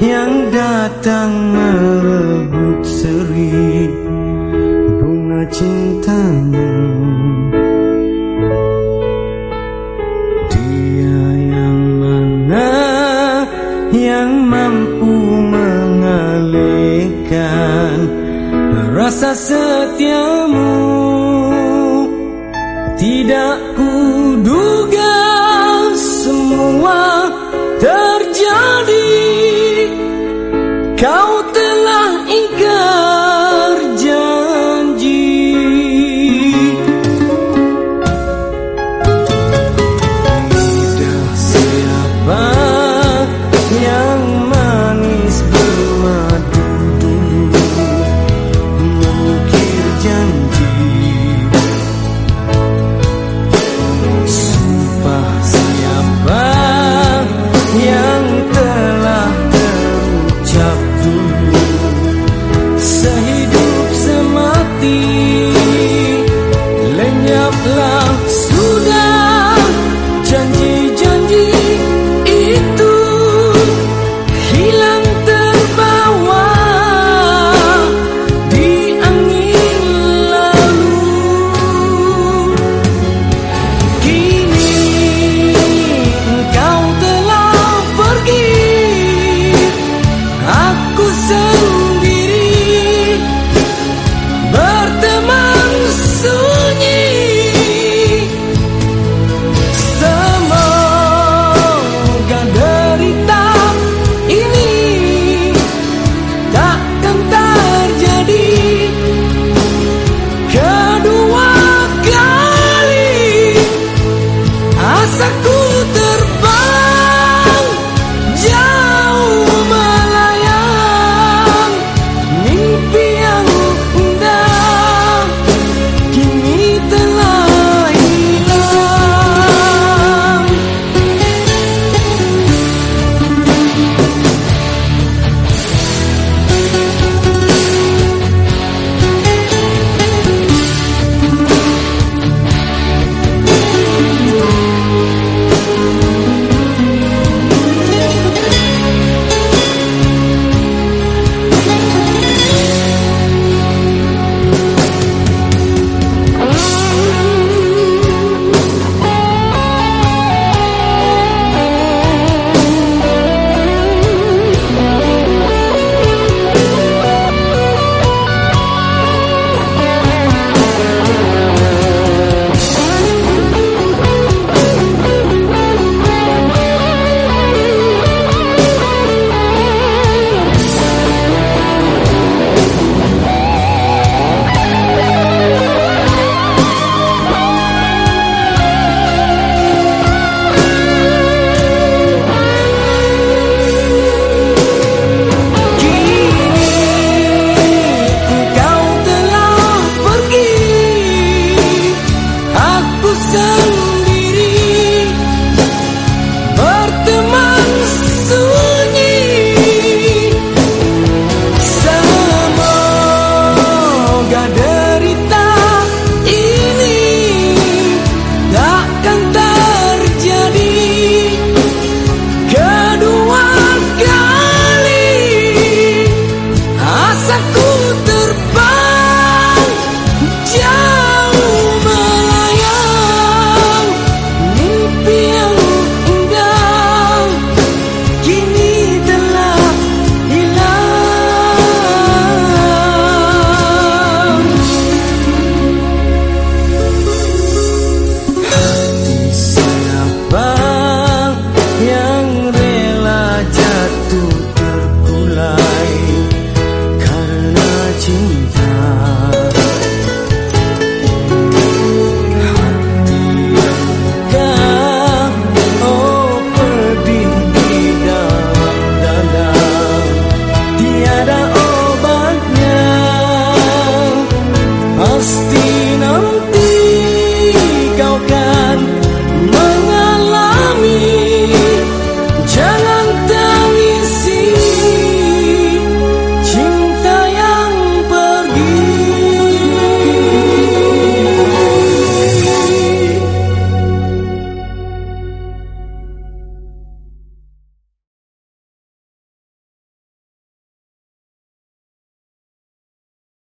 yang datang merebut seri bunga cintamu. Dia yang mana yang mampu mengalihkan rasa setiamu. Tidak kuduga Kau telah ingkar sehidup semati. rasaku terbang